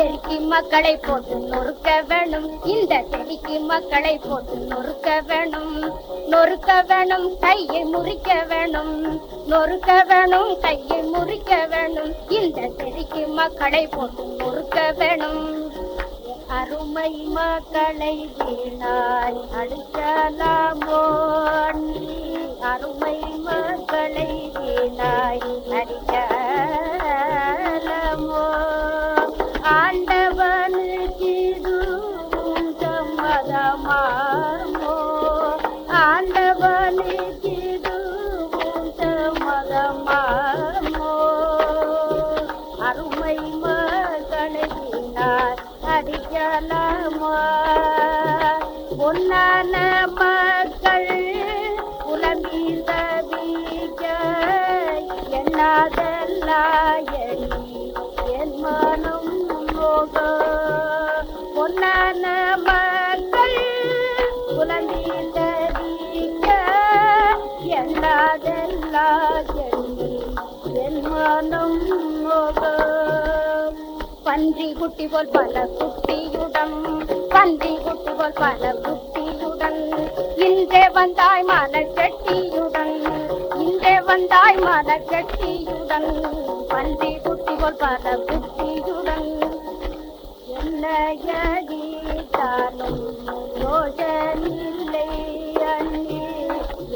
தெருக்கி மக்களை போட்டு நொறுக்க வேணும். இந்த தெருக்கி மக்களை போட்டு நொறுக்க வேணும். நொறுக்க வேணும் கையை முறிக்க வேணும். நொறுக்க வேணும் கையை முறிக்க வேணும். இந்த தெருக்கி மக்களை போட்டு நொறுக்க வேணும். அருமை மக்களை வீணாய் அடிக்கலாமோ அருமை மக்களை வீணாய் அடிக்க சம்மதமாமோ ஆண்டவனுக்கு இதுவும் சம்மதமாமோ அருமை மக்களை அடிக்கலாமா? பொன்னான மக்கள் புலம்பி தவிக்க எண்ணாதெல்லாம் என் மனம் மோக. பொன்னான மக்கள் பன்றி குட்டி போல் பல குட்டியுடன் பன்றி குட்டி போல் பல குட்டியுடன். இன்றே வந்தாய் மலர் கட்டியுடன் இன்றே வந்தாய் மலர் கட்டியுடன். பன்றி குட்டி போல் பல குட்டியுடன். என்னையடித்தாலும் யோசனில்லை அண்ணே.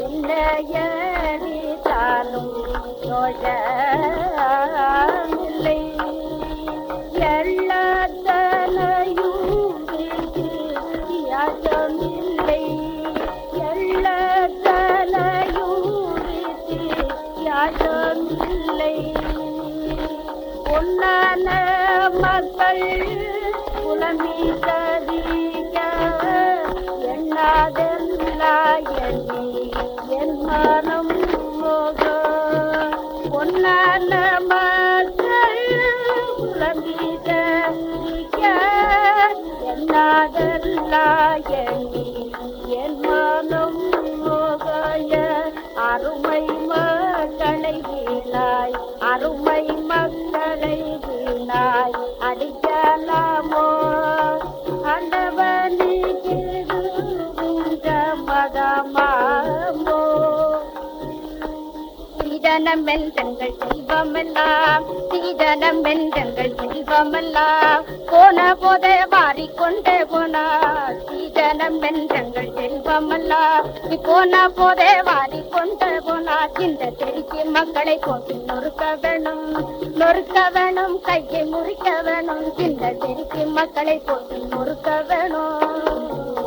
என்னையடித்தாலும் யோசனில்லை பொன்னான மக்கள் புலம்பி தவிக்க எண்ணாதெல்லாம் எண்ணி என் மனம் மோக. பொன்னான மக்கள் புலம்பி தவிக்க எண்ணாதெல்லாம் எண்ணி என் மனம் மோகைய அருமை மக்களை வீணாய் அருமை அடிக்கலாமோ சீதனம் வென்றங்கள் செல்வமெல்லாம் சீதனம் வென்றங்கள் செல்வமெல்லாம் போன போதே வாரிக்கொண்டே போனா சீதனம் வென்றங்கள் செல்வமெல்லாம் நீ போன போதே வாரிக்கொண்டே போனா இந்த தெருக்கி மக்களை போட்டு நொறுக்க வேணும் நொறுக்க வேணும் கையை முறிக்க வேணும் இந்த தெருக்கி மக்களை போட்டு நொறுக்க வேணும்.